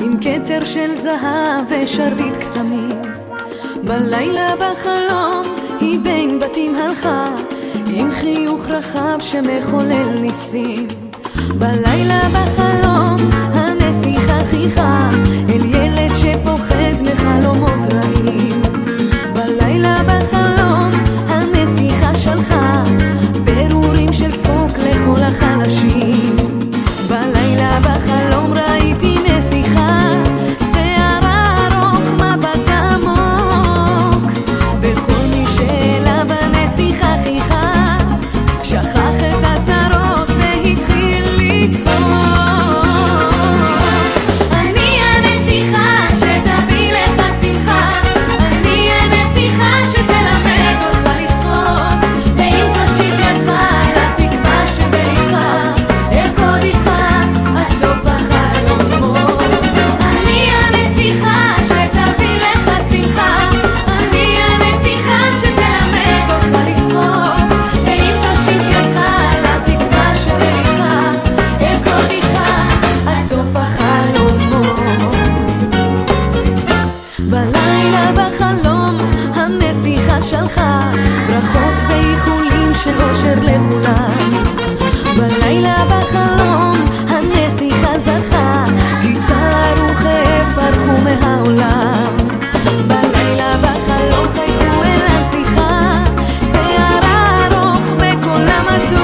עם כתר של זהב ושרביט קסמים. בלילה בחלום היא בין בתים הלכה, עם חיוך רחב שמחולל ניסים. בלילה לך שלך, ברכות ואיחולים של אושר לכולם. בלילה בחלום הנסיכה זכה כי צער וכאב ברחו מהעולם. בלילה בחלום חייכו אליו שיחה שיערה ארוך בקולם הטוב